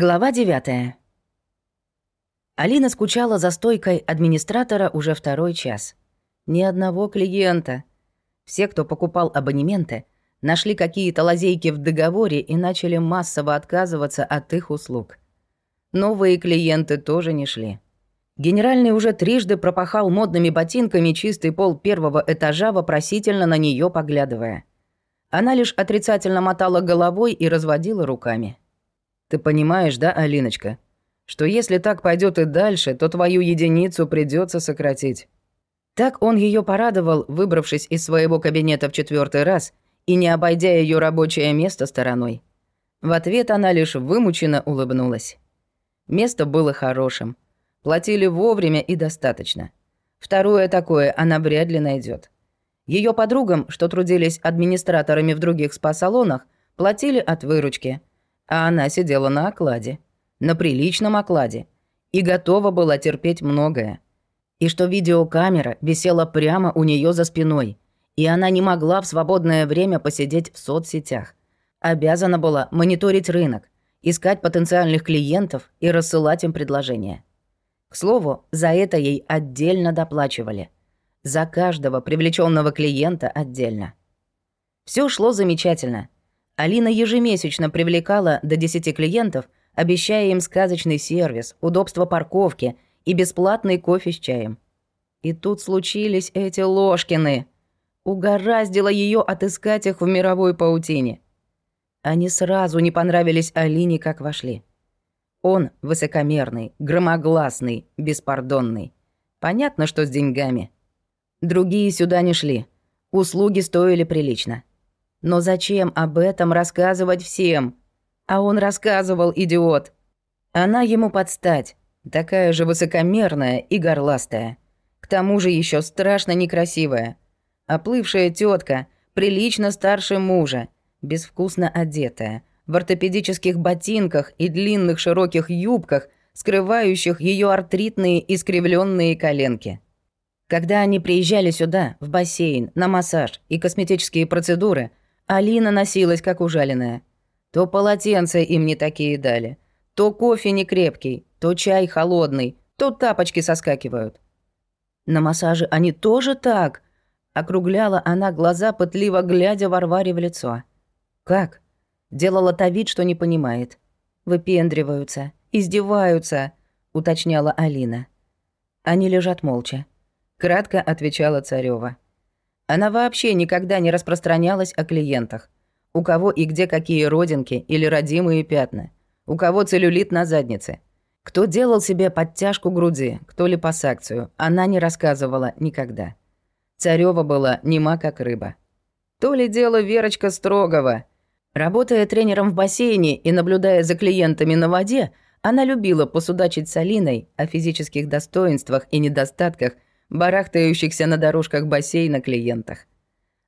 Глава 9. Алина скучала за стойкой администратора уже второй час. Ни одного клиента. Все, кто покупал абонементы, нашли какие-то лазейки в договоре и начали массово отказываться от их услуг. Новые клиенты тоже не шли. Генеральный уже трижды пропахал модными ботинками чистый пол первого этажа, вопросительно на нее поглядывая. Она лишь отрицательно мотала головой и разводила руками. Ты понимаешь, да, Алиночка, что если так пойдет и дальше, то твою единицу придется сократить. Так он ее порадовал, выбравшись из своего кабинета в четвертый раз и не обойдя ее рабочее место стороной. В ответ она лишь вымученно улыбнулась. Место было хорошим. Платили вовремя и достаточно. Второе такое она вряд ли найдет. Ее подругам, что трудились администраторами в других спа-салонах, платили от выручки – а она сидела на окладе, на приличном окладе, и готова была терпеть многое. И что видеокамера висела прямо у нее за спиной, и она не могла в свободное время посидеть в соцсетях. Обязана была мониторить рынок, искать потенциальных клиентов и рассылать им предложения. К слову, за это ей отдельно доплачивали. За каждого привлеченного клиента отдельно. Все шло замечательно – Алина ежемесячно привлекала до 10 клиентов, обещая им сказочный сервис, удобство парковки и бесплатный кофе с чаем. И тут случились эти Ложкины. Угораздило ее отыскать их в мировой паутине. Они сразу не понравились Алине, как вошли. Он высокомерный, громогласный, беспардонный. Понятно, что с деньгами. Другие сюда не шли. Услуги стоили прилично. Но зачем об этом рассказывать всем? А он рассказывал, идиот. Она ему подстать, такая же высокомерная и горластая. К тому же еще страшно некрасивая. Оплывшая тетка, прилично старше мужа, безвкусно одетая, в ортопедических ботинках и длинных широких юбках, скрывающих ее артритные искривленные коленки. Когда они приезжали сюда, в бассейн, на массаж и косметические процедуры, Алина носилась, как ужаленная. То полотенца им не такие дали, то кофе не крепкий, то чай холодный, то тапочки соскакивают. На массаже они тоже так. Округляла она глаза, пытливо глядя Варваре в лицо. Как? Делала-то вид, что не понимает. Выпендриваются, издеваются, уточняла Алина. Они лежат молча. Кратко отвечала Царева. Она вообще никогда не распространялась о клиентах. У кого и где какие родинки или родимые пятна. У кого целлюлит на заднице. Кто делал себе подтяжку груди, кто липосакцию, она не рассказывала никогда. Царёва была нема как рыба. То ли дело Верочка Строгова. Работая тренером в бассейне и наблюдая за клиентами на воде, она любила посудачить с Алиной о физических достоинствах и недостатках – барахтающихся на дорожках бассейна клиентах.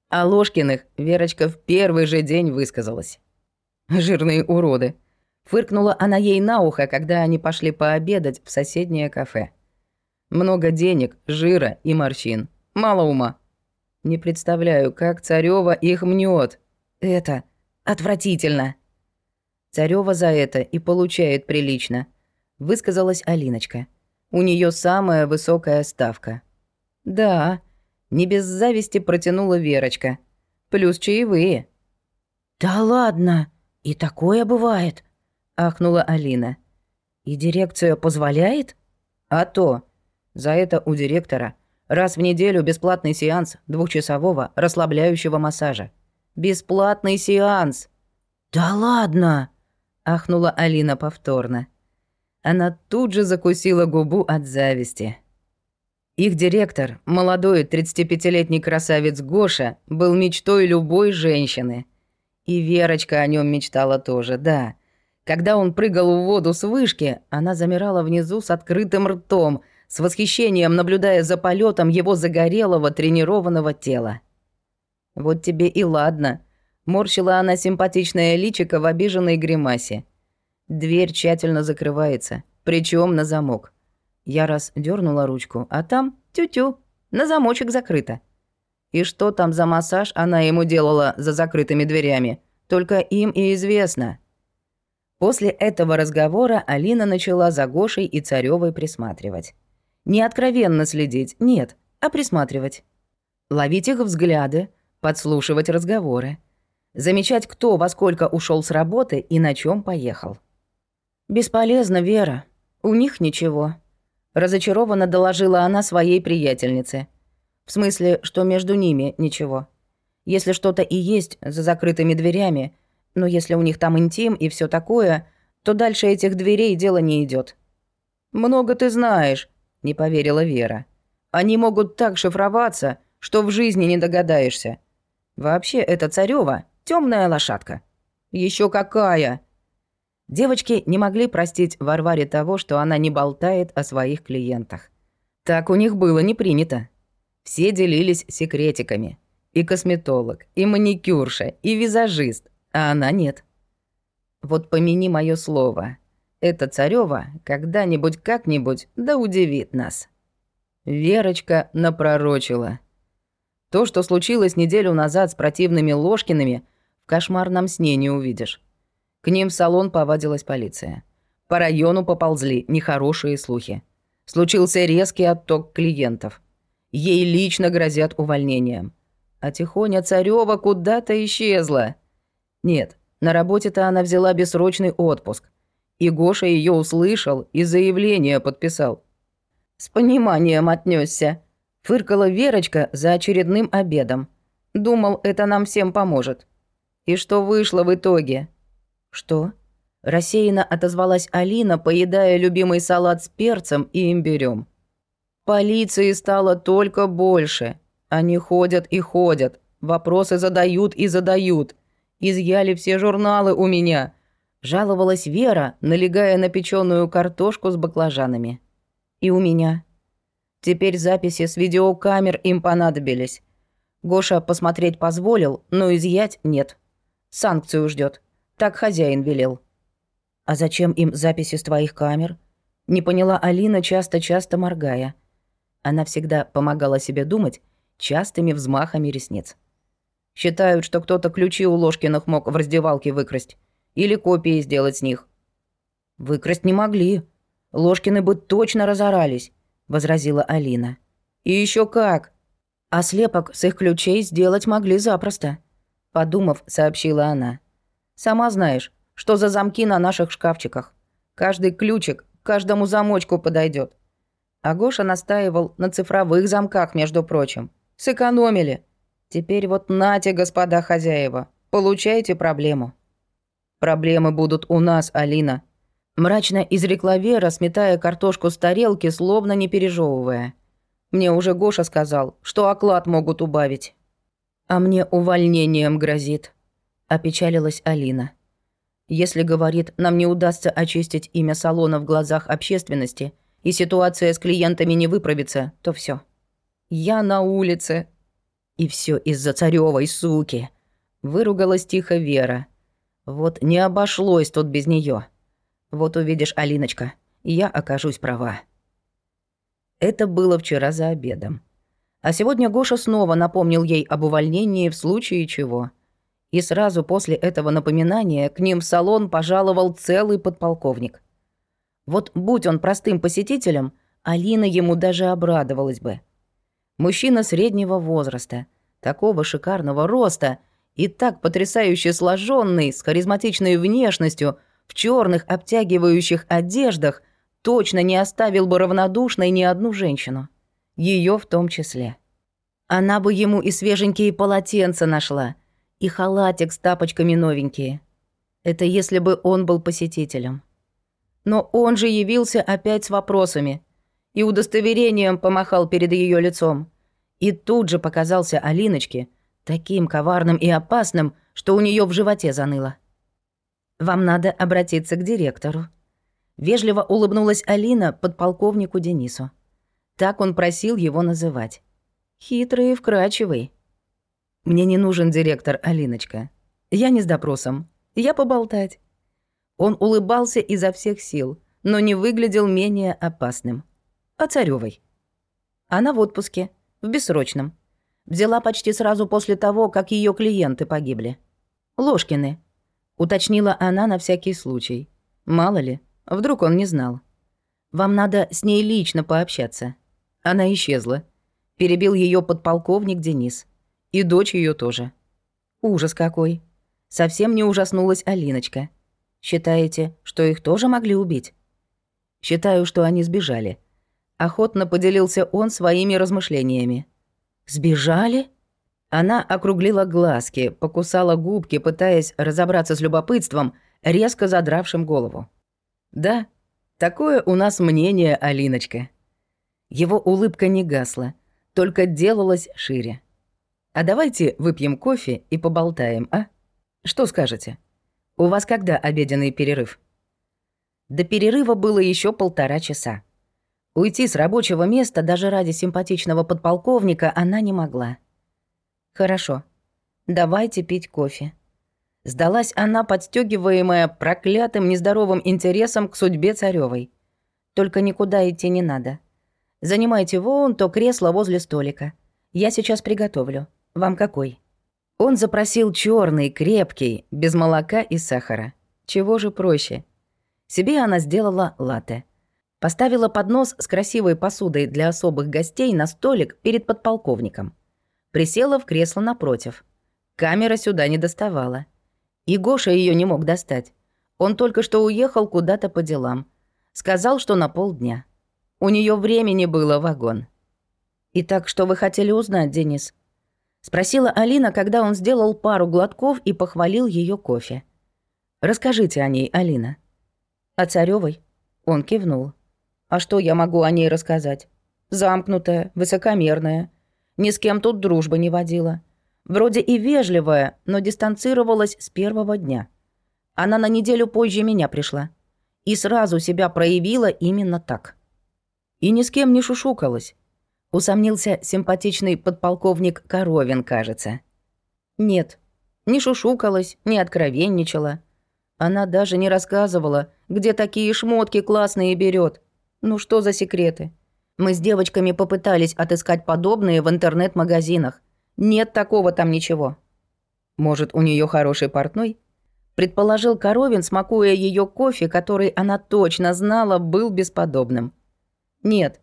О Ложкиных Верочка в первый же день высказалась. «Жирные уроды», — фыркнула она ей на ухо, когда они пошли пообедать в соседнее кафе. «Много денег, жира и морщин. Мало ума. Не представляю, как Царёва их мнёт. Это отвратительно». Царёва за это и получает прилично, высказалась Алиночка. У неё самая высокая ставка. «Да», — не без зависти протянула Верочка. «Плюс чаевые». «Да ладно, и такое бывает», — ахнула Алина. «И дирекция позволяет?» «А то. За это у директора раз в неделю бесплатный сеанс двухчасового расслабляющего массажа. Бесплатный сеанс!» «Да ладно!» — ахнула Алина повторно. Она тут же закусила губу от зависти. Их директор, молодой 35-летний красавец Гоша, был мечтой любой женщины. И Верочка о нем мечтала тоже, да. Когда он прыгал в воду с вышки, она замирала внизу с открытым ртом, с восхищением наблюдая за полетом его загорелого тренированного тела. «Вот тебе и ладно», — морщила она симпатичное личико в обиженной гримасе. Дверь тщательно закрывается, причем на замок. Я раз дернула ручку, а там тю-тю, на замочек закрыто. И что там за массаж она ему делала за закрытыми дверями, только им и известно. После этого разговора Алина начала за Гошей и Царёвой присматривать. Не откровенно следить, нет, а присматривать. Ловить их взгляды, подслушивать разговоры. Замечать, кто во сколько ушел с работы и на чем поехал. «Бесполезно, Вера. У них ничего», — разочарованно доложила она своей приятельнице. «В смысле, что между ними ничего. Если что-то и есть за закрытыми дверями, но если у них там интим и все такое, то дальше этих дверей дело не идет. «Много ты знаешь», — не поверила Вера. «Они могут так шифроваться, что в жизни не догадаешься. Вообще, это Царёва темная лошадка». Еще какая!» Девочки не могли простить Варваре того, что она не болтает о своих клиентах. Так у них было не принято. Все делились секретиками. И косметолог, и маникюрша, и визажист, а она нет. Вот помяни мое слово. Эта царева когда-нибудь как-нибудь да удивит нас. Верочка напророчила. То, что случилось неделю назад с противными Ложкиными, в кошмарном сне не увидишь. К ним в салон повадилась полиция. По району поползли нехорошие слухи. Случился резкий отток клиентов. Ей лично грозят увольнением. А Тихоня Царева куда-то исчезла. Нет, на работе-то она взяла бессрочный отпуск. И Гоша ее услышал и заявление подписал. С пониманием отнесся. Фыркала Верочка за очередным обедом. Думал, это нам всем поможет. И что вышло в итоге? Что? Рассеянно отозвалась Алина, поедая любимый салат с перцем и имбирем. Полиции стало только больше. Они ходят и ходят, вопросы задают и задают. Изъяли все журналы у меня. Жаловалась Вера, налегая на печеную картошку с баклажанами. И у меня. Теперь записи с видеокамер им понадобились. Гоша посмотреть позволил, но изъять нет. Санкцию ждет. Так хозяин велел. А зачем им записи с твоих камер? Не поняла Алина, часто-часто моргая. Она всегда помогала себе думать частыми взмахами ресниц. Считают, что кто-то ключи у Ложкиных мог в раздевалке выкрасть. Или копии сделать с них. Выкрасть не могли. Ложкины бы точно разорались, возразила Алина. И еще как. А слепок с их ключей сделать могли запросто. Подумав, сообщила она. Сама знаешь, что за замки на наших шкафчиках. Каждый ключик каждому замочку подойдет. А Гоша настаивал на цифровых замках, между прочим. Сэкономили. Теперь вот нате, господа хозяева, получайте проблему. Проблемы будут у нас, Алина. Мрачно изрекла Вера, сметая картошку с тарелки, словно не пережевывая. Мне уже Гоша сказал, что оклад могут убавить. А мне увольнением грозит. Опечалилась Алина. Если, говорит, нам не удастся очистить имя салона в глазах общественности, и ситуация с клиентами не выправится, то все. Я на улице. И все из-за царевой суки. Выругалась тихо Вера. Вот не обошлось тут без нее. Вот увидишь, Алиночка, я окажусь права. Это было вчера за обедом. А сегодня Гоша снова напомнил ей об увольнении в случае чего. И сразу после этого напоминания к ним в салон пожаловал целый подполковник. Вот будь он простым посетителем, Алина ему даже обрадовалась бы. Мужчина среднего возраста, такого шикарного роста и так потрясающе сложенный, с харизматичной внешностью, в черных обтягивающих одеждах, точно не оставил бы равнодушной ни одну женщину. Ее в том числе. Она бы ему и свеженькие полотенца нашла, и халатик с тапочками новенькие. Это если бы он был посетителем. Но он же явился опять с вопросами и удостоверением помахал перед ее лицом. И тут же показался Алиночке таким коварным и опасным, что у нее в животе заныло. «Вам надо обратиться к директору». Вежливо улыбнулась Алина подполковнику Денису. Так он просил его называть. Хитрый и вкрачивый. «Мне не нужен директор, Алиночка. Я не с допросом. Я поболтать. Он улыбался изо всех сил, но не выглядел менее опасным. А Царёвой? Она в отпуске, в бессрочном. Взяла почти сразу после того, как ее клиенты погибли. Ложкины. Уточнила она на всякий случай. Мало ли, вдруг он не знал. Вам надо с ней лично пообщаться. Она исчезла. Перебил ее подполковник Денис. И дочь ее тоже. Ужас какой. Совсем не ужаснулась Алиночка. Считаете, что их тоже могли убить? Считаю, что они сбежали. Охотно поделился он своими размышлениями. Сбежали? Она округлила глазки, покусала губки, пытаясь разобраться с любопытством, резко задравшим голову. «Да, такое у нас мнение, Алиночка». Его улыбка не гасла, только делалась шире. «А давайте выпьем кофе и поболтаем, а? Что скажете? У вас когда обеденный перерыв?» До перерыва было еще полтора часа. Уйти с рабочего места даже ради симпатичного подполковника она не могла. «Хорошо. Давайте пить кофе». Сдалась она, подстегиваемая проклятым нездоровым интересом к судьбе царевой. «Только никуда идти не надо. Занимайте вон то кресло возле столика. Я сейчас приготовлю. Вам какой?» Он запросил черный, крепкий, без молока и сахара. Чего же проще? Себе она сделала латте. Поставила поднос с красивой посудой для особых гостей на столик перед подполковником. Присела в кресло напротив. Камера сюда не доставала. И Гоша ее не мог достать. Он только что уехал куда-то по делам. Сказал, что на полдня. У нее времени было вагон. «Итак, что вы хотели узнать, Денис?» Спросила Алина, когда он сделал пару глотков и похвалил ее кофе. «Расскажите о ней, Алина». «О Царёвой?» Он кивнул. «А что я могу о ней рассказать? Замкнутая, высокомерная. Ни с кем тут дружбы не водила. Вроде и вежливая, но дистанцировалась с первого дня. Она на неделю позже меня пришла. И сразу себя проявила именно так. И ни с кем не шушукалась. Усомнился симпатичный подполковник Коровин, кажется. Нет, не шушукалась, не откровенничала. Она даже не рассказывала, где такие шмотки классные берет. Ну что за секреты? Мы с девочками попытались отыскать подобные в интернет-магазинах. Нет такого там ничего. Может, у нее хороший портной? Предположил Коровин, смакуя ее кофе, который она точно знала, был бесподобным. Нет.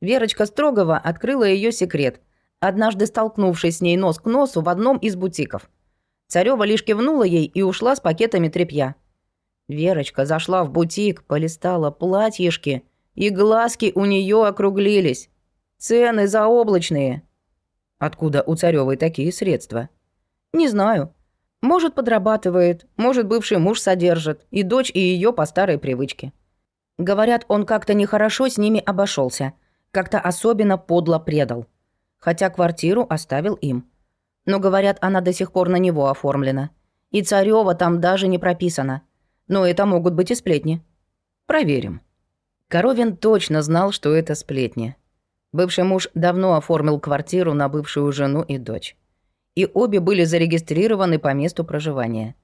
Верочка Строгова открыла ее секрет, однажды столкнувшись с ней нос к носу в одном из бутиков – Царева лишь кивнула ей и ушла с пакетами тряпья. Верочка зашла в бутик, полистала платьишки, и глазки у нее округлились. Цены заоблачные. Откуда у Царевой такие средства? Не знаю. Может, подрабатывает, может, бывший муж содержит, и дочь, и ее по старой привычке. Говорят, он как-то нехорошо с ними обошелся, как-то особенно подло предал. Хотя квартиру оставил им. Но, говорят, она до сих пор на него оформлена. И Царёва там даже не прописана. Но это могут быть и сплетни. Проверим. Коровин точно знал, что это сплетни. Бывший муж давно оформил квартиру на бывшую жену и дочь. И обе были зарегистрированы по месту проживания.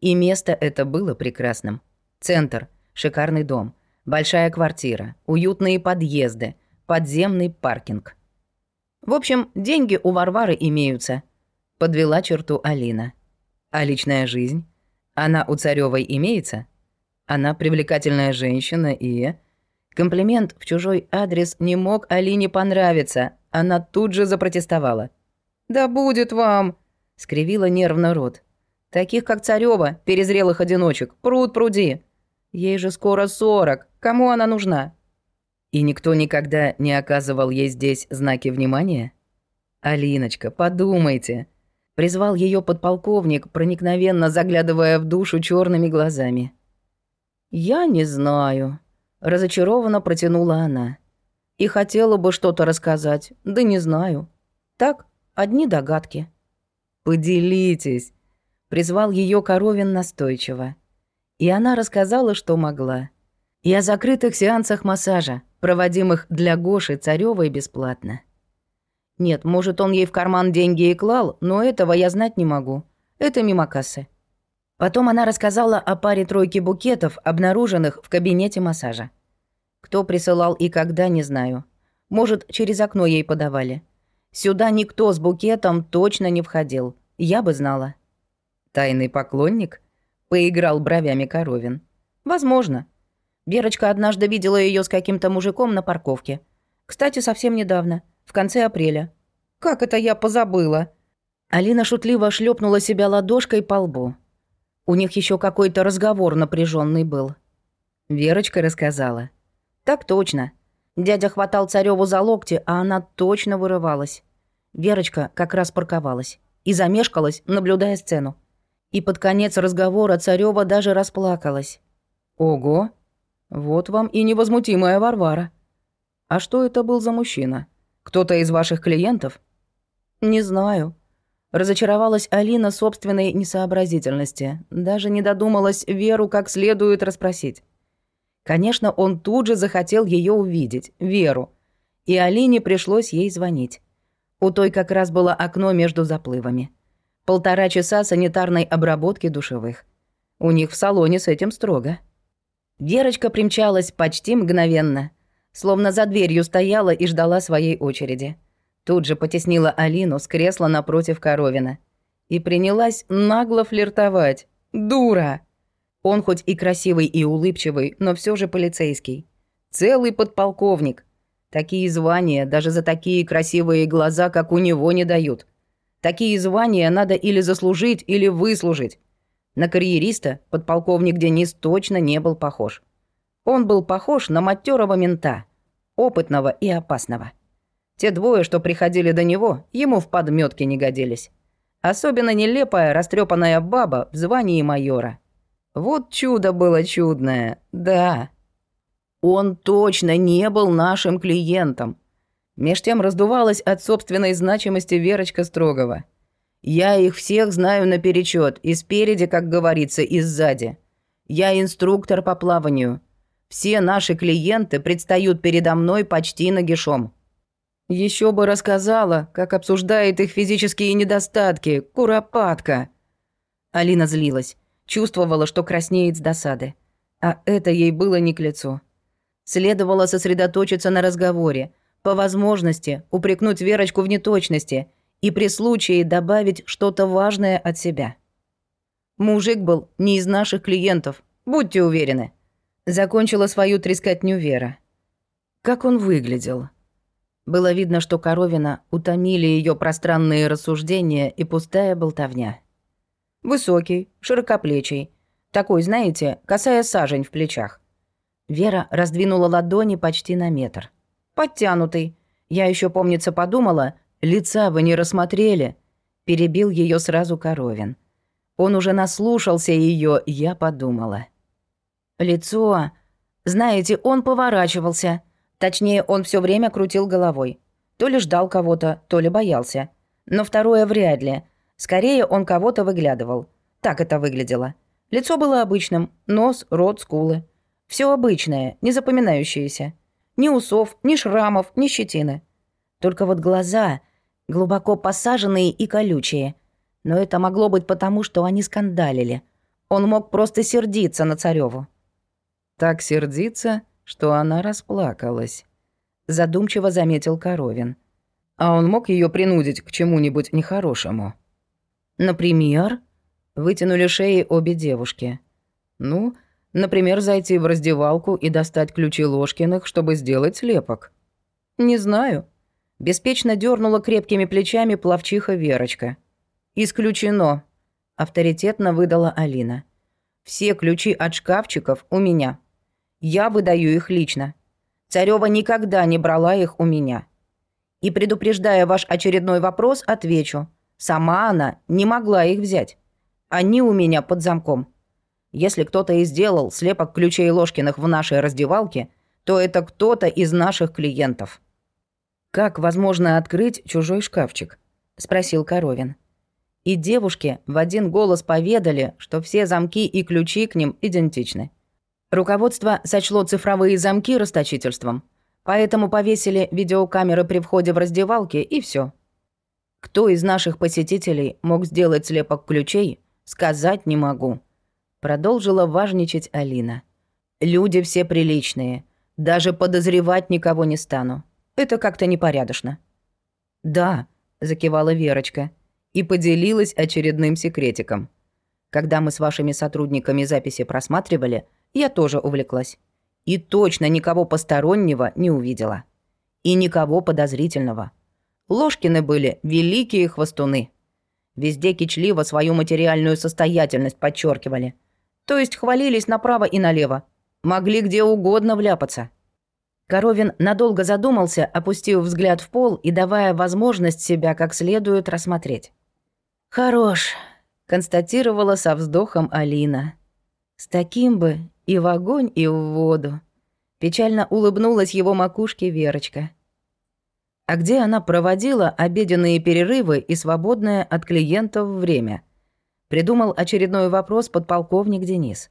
И место это было прекрасным. Центр, шикарный дом, большая квартира, уютные подъезды, подземный паркинг. В общем, деньги у Варвары имеются – Подвела черту Алина. А личная жизнь? Она у Царёвой имеется? Она привлекательная женщина и... Комплимент в чужой адрес не мог Алине понравиться. Она тут же запротестовала. «Да будет вам!» — скривила нервно рот. «Таких, как Царёва, перезрелых одиночек, пруд пруди. Ей же скоро сорок. Кому она нужна?» И никто никогда не оказывал ей здесь знаки внимания? «Алиночка, подумайте. Призвал ее подполковник, проникновенно заглядывая в душу черными глазами. «Я не знаю», — разочарованно протянула она. «И хотела бы что-то рассказать, да не знаю. Так, одни догадки». «Поделитесь», — призвал ее Коровин настойчиво. И она рассказала, что могла. И о закрытых сеансах массажа, проводимых для Гоши Царёвой бесплатно. Нет, может, он ей в карман деньги и клал, но этого я знать не могу. Это мимо кассы. Потом она рассказала о паре тройки букетов, обнаруженных в кабинете массажа. Кто присылал и когда, не знаю. Может, через окно ей подавали. Сюда никто с букетом точно не входил. Я бы знала. «Тайный поклонник?» поиграл бровями Коровин. Возможно. Верочка однажды видела ее с каким-то мужиком на парковке. Кстати, совсем недавно, в конце апреля. Как это я позабыла? Алина шутливо шлепнула себя ладошкой по лбу. У них еще какой-то разговор напряженный был. Верочка рассказала. Так точно. Дядя хватал Цареву за локти, а она точно вырывалась. Верочка как раз парковалась и замешкалась, наблюдая сцену. И под конец разговора Царева даже расплакалась. Ого! Вот вам и невозмутимая Варвара. А что это был за мужчина? Кто-то из ваших клиентов? Не знаю. Разочаровалась Алина собственной несообразительности. Даже не додумалась Веру как следует расспросить. Конечно, он тут же захотел ее увидеть, Веру. И Алине пришлось ей звонить. У той как раз было окно между заплывами. Полтора часа санитарной обработки душевых. У них в салоне с этим строго. Верочка примчалась почти мгновенно, словно за дверью стояла и ждала своей очереди. Тут же потеснила Алину с кресла напротив Коровина и принялась нагло флиртовать. Дура! Он хоть и красивый и улыбчивый, но все же полицейский. Целый подполковник. Такие звания даже за такие красивые глаза, как у него, не дают. Такие звания надо или заслужить, или выслужить. На карьериста подполковник Денис точно не был похож. Он был похож на матерого мента, опытного и опасного. Те двое, что приходили до него, ему в подметке не годились. Особенно нелепая, растрепанная баба в звании майора. Вот чудо было чудное, да. Он точно не был нашим клиентом. Меж тем раздувалась от собственной значимости Верочка Строгова. Я их всех знаю наперечет, и спереди, как говорится, и сзади. Я инструктор по плаванию. Все наши клиенты предстают передо мной почти нагишом. Еще бы рассказала, как обсуждает их физические недостатки, куропатка. Алина злилась, чувствовала, что краснеет с досады. А это ей было не к лицу. Следовало сосредоточиться на разговоре, по возможности упрекнуть Верочку в неточности и при случае добавить что-то важное от себя. Мужик был не из наших клиентов, будьте уверены. Закончила свою трескотню Вера. Как он выглядел? Было видно, что Коровина утомили ее пространные рассуждения и пустая болтовня. Высокий, широкоплечий. Такой, знаете, касая сажень в плечах. Вера раздвинула ладони почти на метр. Подтянутый. Я еще, помнится, подумала, лица вы не рассмотрели. Перебил ее сразу Коровин. Он уже наслушался ее, я подумала. Лицо... Знаете, он поворачивался. Точнее, он все время крутил головой. То ли ждал кого-то, то ли боялся. Но второе вряд ли. Скорее, он кого-то выглядывал. Так это выглядело. Лицо было обычным. Нос, рот, скулы. Все обычное, не запоминающееся. Ни усов, ни шрамов, ни щетины. Только вот глаза глубоко посаженные и колючие. Но это могло быть потому, что они скандалили. Он мог просто сердиться на Цареву. Так сердиться, что она расплакалась. Задумчиво заметил Коровин. А он мог ее принудить к чему-нибудь нехорошему. Например, вытянули шеи обе девушки. Ну, Например, зайти в раздевалку и достать ключи Ложкиных, чтобы сделать слепок. Не знаю. Беспечно дернула крепкими плечами плавчиха Верочка. Исключено. Авторитетно выдала Алина. Все ключи от шкафчиков у меня. Я выдаю их лично. Царева никогда не брала их у меня. И предупреждая ваш очередной вопрос, отвечу. Сама она не могла их взять. Они у меня под замком. Если кто-то и сделал слепок ключей Ложкиных в нашей раздевалке, то это кто-то из наших клиентов. «Как возможно открыть чужой шкафчик?» – спросил Коровин. И девушки в один голос поведали, что все замки и ключи к ним идентичны. Руководство сочло цифровые замки расточительством, поэтому повесили видеокамеры при входе в раздевалки и все. Кто из наших посетителей мог сделать слепок ключей, сказать не могу. Продолжила важничать Алина. «Люди все приличные. Даже подозревать никого не стану. Это как-то непорядочно». «Да», — закивала Верочка и поделилась очередным секретиком. Когда мы с вашими сотрудниками записи просматривали, я тоже увлеклась. И точно никого постороннего не увидела. И никого подозрительного. Ложкины были великие хвостуны. Везде кичливо свою материальную состоятельность подчеркивали. То есть хвалились направо и налево. Могли где угодно вляпаться. Коровин надолго задумался, опустив взгляд в пол и давая возможность себя как следует рассмотреть. «Хорош», — констатировала со вздохом Алина. «С таким бы и в огонь, и в воду». Печально улыбнулась его макушке Верочка. А где она проводила обеденные перерывы и свободное от клиентов время? Придумал очередной вопрос подполковник Денис.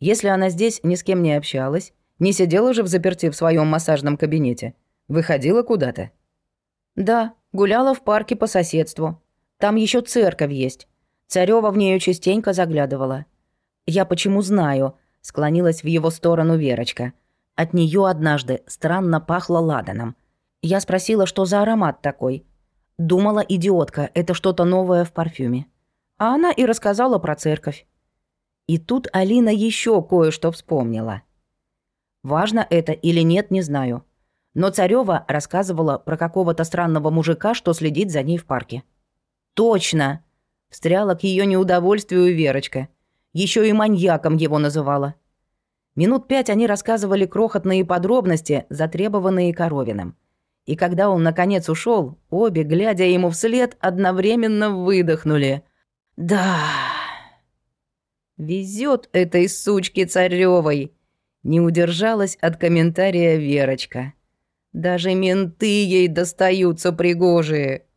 Если она здесь ни с кем не общалась, не сидела же в заперти в своем массажном кабинете, выходила куда-то. Да, гуляла в парке по соседству. Там еще церковь есть. Царева в нее частенько заглядывала. Я почему знаю, склонилась в его сторону Верочка. От нее однажды странно пахло ладаном. Я спросила, что за аромат такой. Думала, идиотка, это что-то новое в парфюме. А она и рассказала про церковь. И тут Алина еще кое-что вспомнила. Важно это или нет, не знаю. Но Царева рассказывала про какого-то странного мужика, что следит за ней в парке. «Точно!» — встряла к ее неудовольствию Верочка. Еще и маньяком его называла. Минут пять они рассказывали крохотные подробности, затребованные Коровиным. И когда он наконец ушел, обе, глядя ему вслед, одновременно выдохнули. «Да...» «Везет этой сучке Царевой!» Не удержалась от комментария Верочка. «Даже менты ей достаются пригожие!»